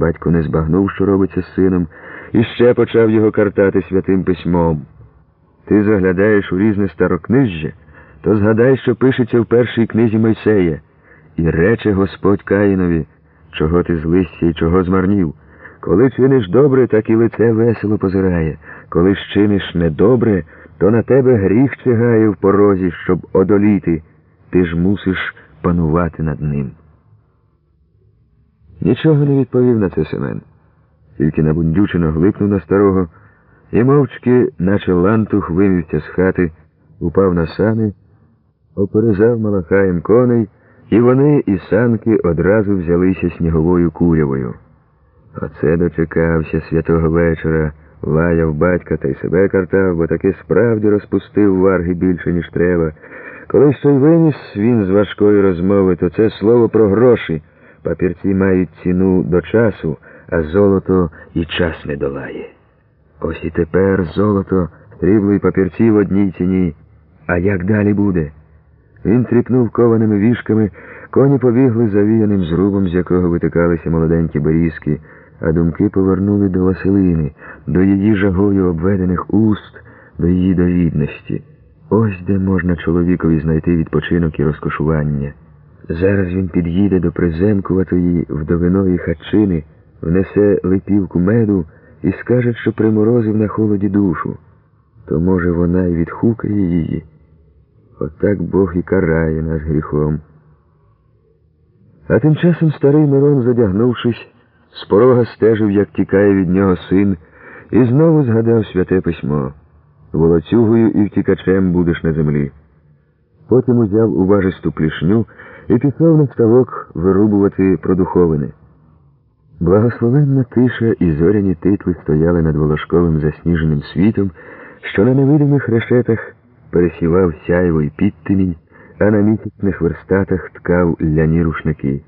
Батько не збагнув, що робиться з сином, і ще почав його картати святим письмом. Ти заглядаєш у різне старокнижжя, то згадай, що пишеться в першій книзі Мойсея. І рече Господь Каїнові, чого ти злисся і чого змарнів. Коли чиниш добре, так і лице весело позирає. Коли ж чиниш недобре, то на тебе гріх чигає в порозі, щоб одоліти. Ти ж мусиш панувати над ним. Нічого не відповів на це Семен. Тільки набундючено глипнув на старого і мовчки, наче лантух, вимівся з хати, упав на сани, оперезав малахаєм коней, і вони, і санки одразу взялися сніговою курявою. Оце дочекався святого вечора, лаяв батька та й себе картав, бо таки справді розпустив варги більше, ніж треба. Коли що й виніс він з важкої розмови, то це слово про гроші. Папірці мають ціну до часу, а золото і час не долає. Ось і тепер золото, срібло і папірці в одній ціні. А як далі буде? Він тріпнув кованими вішками, коні побігли завіяним зрубом, з якого витикалися молоденькі берізки, а думки повернули до Василини, до її жагою обведених уст, до її довідності. Ось де можна чоловікові знайти відпочинок і розкошування. Зараз він під'їде до приземкуватої вдовиної хатчини, внесе липівку меду і скаже, що приморозив на холоді душу. То, може, вона й відхукає її. Отак Бог і карає нас гріхом. А тим часом старий Мирон, задягнувшись, з порога стежив, як тікає від нього син, і знову згадав святе письмо. Волоцюгою і втікачем будеш на землі. Потім узяв уважисту плішню і пішов на ставок вирубувати продуховини. Благословенна тиша і зоряні титви стояли над волошковим засніженим світом, що на невидимих решетах пересівав сяйво й підтемінь, а на місячних верстатах ткав ляні рушники.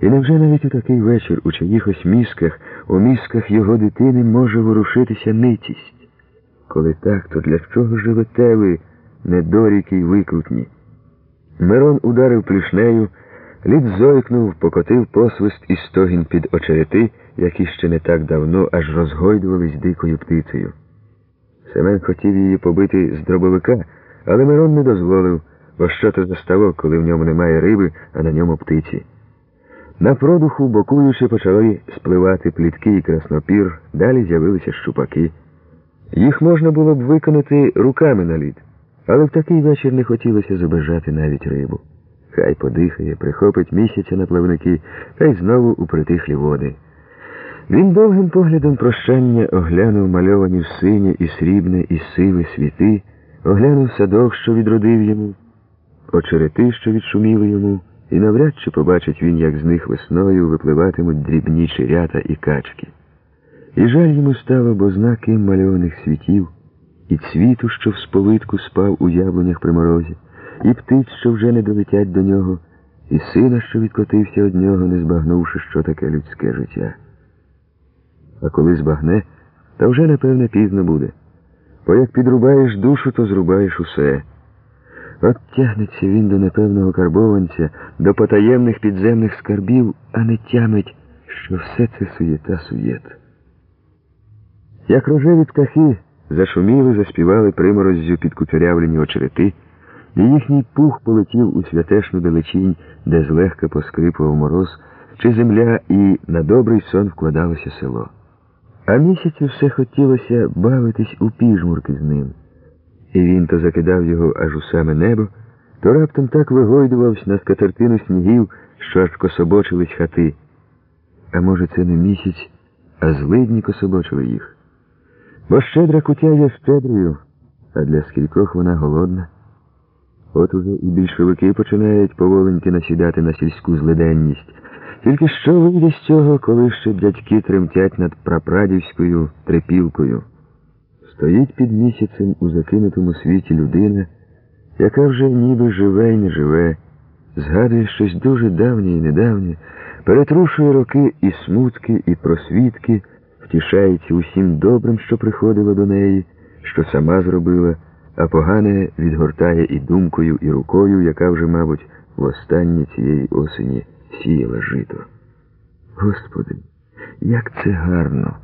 І невже навіть у такий вечір у чиїхось мізках, у мізках його дитини може ворушитися нитість? Коли так, то для чого живете ви, недоріки й викрутні? Мирон ударив плюшнею, лід зойкнув, покотив посвист і стогін під очерети, які ще не так давно аж розгойдувались дикою птицею. Семен хотів її побити з дробовика, але Мирон не дозволив, бо що то за ставок, коли в ньому немає риби, а на ньому птиці. На продуху, бокуючи, почали спливати плітки і краснопір, далі з'явилися щупаки. Їх можна було б виконати руками на лід, але в такий вечір не хотілося забажати навіть рибу. Хай подихає, прихопить місяця на пливники, та й знову у притихлі води. Він довгим поглядом прощання оглянув мальовані в синє і срібне, і сиве світи, оглянув садок, що відродив йому, очерети, що відшуміли йому, і навряд чи побачить він, як з них весною випливатимуть дрібні черята і качки. І жаль йому стало, бо знаки мальованих світів, і цвіту, що в сповитку спав у яблунях при морозі, і птиць, що вже не долетять до нього, і сина, що відкотився од нього, не збагнувши, що таке людське життя. А коли збагне, то вже, напевне, пізно буде. Бо як підрубаєш душу, то зрубаєш усе. От тягнеться він до непевного карбованця, до потаємних підземних скарбів, а не тямить, що все це суєта суєт. Як рожеві птахи зашуміли, заспівали примороззю під кучерявлені очерети, і їхній пух полетів у святешну далечінь, де злегка поскрипував мороз, чи земля і на добрий сон вкладалося село. А місяцю все хотілося бавитись у піжмурки з ним. І він то закидав його аж у саме небо, то раптом так вигойдувався на скатертину снігів, що аж кособочились хати. А може, це не місяць, а злидні кособочили їх. Бо щедра кутя є щедрою, а для скількох вона голодна. От уже і більшовики починають поволеньки насідати на сільську злиденність. Тільки що вийде з цього, коли ще дядьки тремтять над прапрадівською трепілкою? Стоїть під місяцем у закинутому світі людина, яка вже ніби живе й не живе, згадує щось дуже давнє і недавнє, перетрушує роки і смутки, і просвідки, втішається усім добрим, що приходило до неї, що сама зробила, а погане відгортає і думкою, і рукою, яка вже, мабуть, востаннє цієї осені сіяла жито. Господи, Як це гарно!